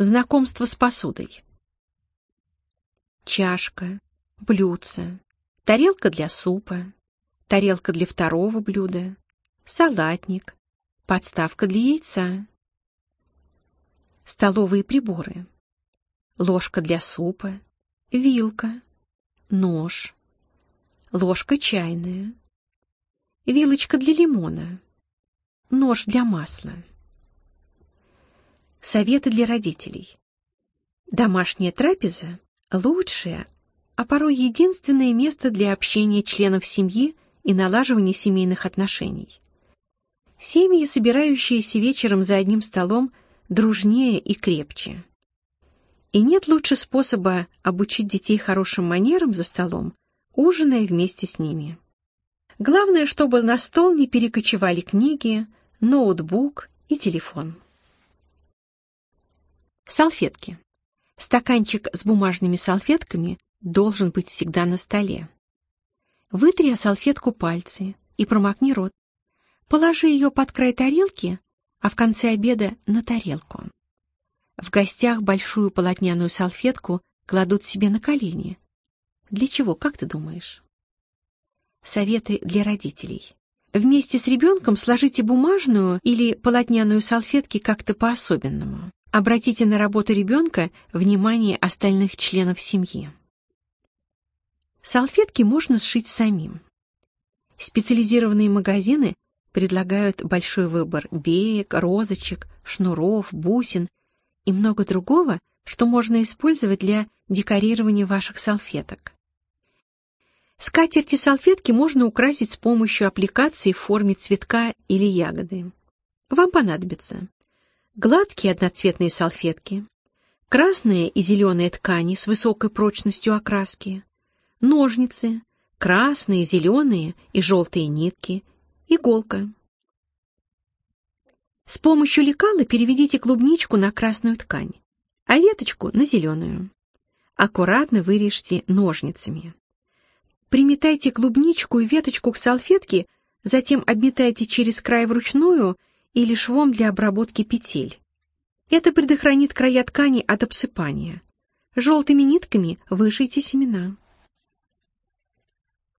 Знакомство с посудой. Чашка, блюдце, тарелка для супа, тарелка для второго блюда, салатник, подставка для яйца, столовые приборы, ложка для супа, вилка, нож, ложка чайная, вилочка для лимона, нож для масла. Советы для родителей. Домашняя трапеза – лучшее, а порой единственное место для общения членов семьи и налаживания семейных отношений. Семьи, собирающиеся вечером за одним столом, дружнее и крепче. И нет лучше способа обучить детей хорошим манерам за столом, ужиная вместе с ними. Главное, чтобы на стол не перекочевали книги, ноутбук и телефон. Салфетки. Стаканчик с бумажными салфетками должен быть всегда на столе. Вытри о салфетку пальцы и промокни рот. Положи ее под край тарелки, а в конце обеда на тарелку. В гостях большую полотняную салфетку кладут себе на колени. Для чего, как ты думаешь? Советы для родителей. Вместе с ребенком сложите бумажную или полотняную салфетки как-то по-особенному. Обратите на работу ребенка внимание остальных членов семьи. Салфетки можно сшить самим. Специализированные магазины предлагают большой выбор беек, розочек, шнуров, бусин и много другого, что можно использовать для декорирования ваших салфеток. Скатерти салфетки можно украсить с помощью аппликации в форме цветка или ягоды. Вам понадобится гладкие одноцветные салфетки, красные и зеленые ткани с высокой прочностью окраски, ножницы, красные, зеленые и желтые нитки, иголка. С помощью лекала переведите клубничку на красную ткань, а веточку на зеленую. Аккуратно вырежьте ножницами. Приметайте клубничку и веточку к салфетке, затем обметайте через край вручную или швом для обработки петель. Это предохранит края ткани от обсыпания. Желтыми нитками вышейте семена.